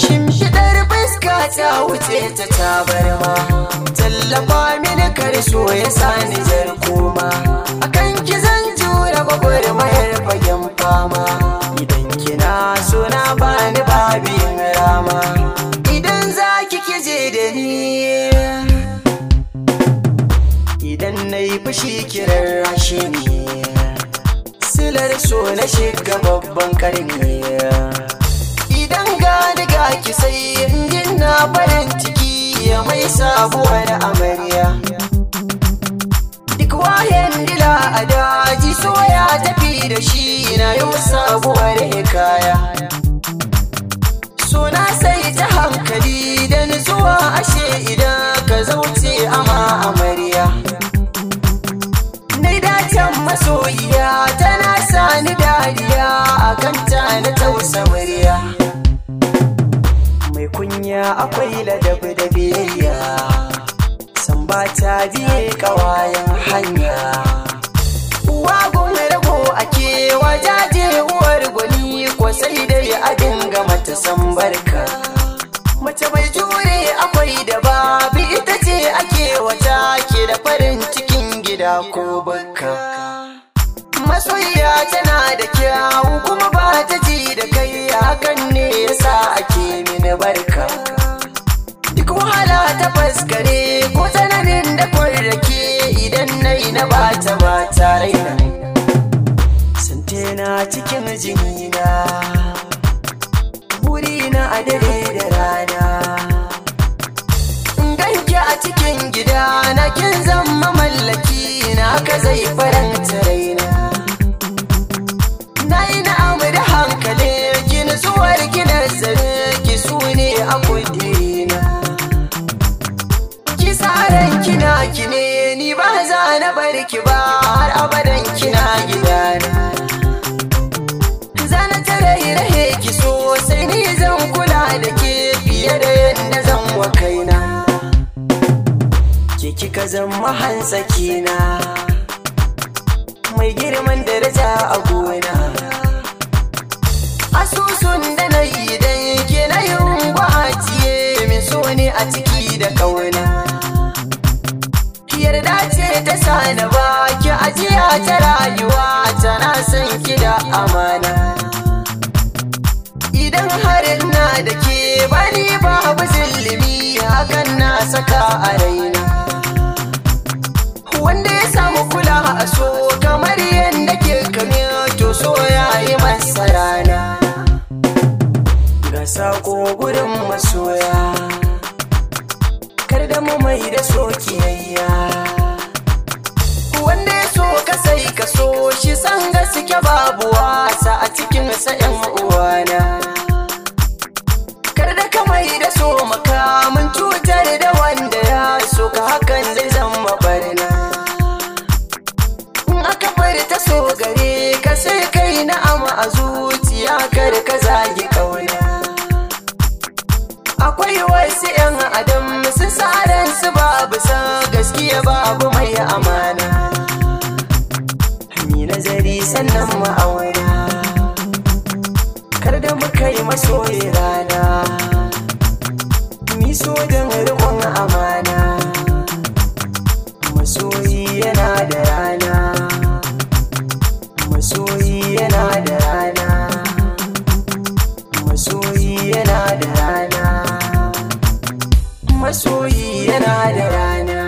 Shimfiɗar fuska ta wuce ta tabarma Tallafa mini karso ya sani jar koma. Fushi kiran rashi ne. Silar so na shiga babban karni Idan ga ki sai injin na farin ciki ya mai sabuwar amarya. Duk wayan dila a daji so ya tafi da shi na yau sabuwar hikaya. Suna sai ta hankali da nutsuwa ashe idan a kanta na tausa murya. Mai kunya akwai ladabi da biyayya. San ba ta biye kawayen hanya. Uwa gun rago ake wajaje uwar gwani ko sai dai a dinga mata san barka. Mace mai jure akwai da babi ita ce ake wata ke da farin cikin gida ko bakka. Masoyiya tana da kyawu kuma ba ta ji da kai. Hakan ne yasa ake mini barka. Duk wahala ta faskare ko tsananin da kwarrake idan nai na bata ba tare da Sante na cikin jinina Burina a dare da rana. Cikin gida na kin zama mallaki na ka zai faranta har abadan kina gidana. Zana tare rahe ki sosai ni zan kula da ke fiye da yadda zan wa kaina. Ke kika zama hantsakina. Mai girman daraja a gona. Asusun da na yi dan ke na yin ajiye min so ne a ciki amana. Idan har na da ke bani babu zillimi hakan na saka a raina. Wanda ya samu kula a so kamar yadda ke kame to so ya yi masa rana. Ga sako gurin masoya. Kar da mu mai da so kiyayya. Ka sai ka so shi san gaske babu wasa a cikin sa yan uwana. Kar da ka mai da so makamin cutar da wanda ya so ka hakan zai zama barna. In aka bari ta so gare ka sai kai na'ama a zuciya kar ka zagi ƙauna Akwai wasu 'yan adam su tsaran su babu san gaskiya babu mai amana. Sannan ma'auna. Kar da muka yi masoyi rana. Mi so don riƙon amana. Masoyi yana da rana. Masoyi yana da rana. Masoyi yana da rana. Masoyi yana da rana.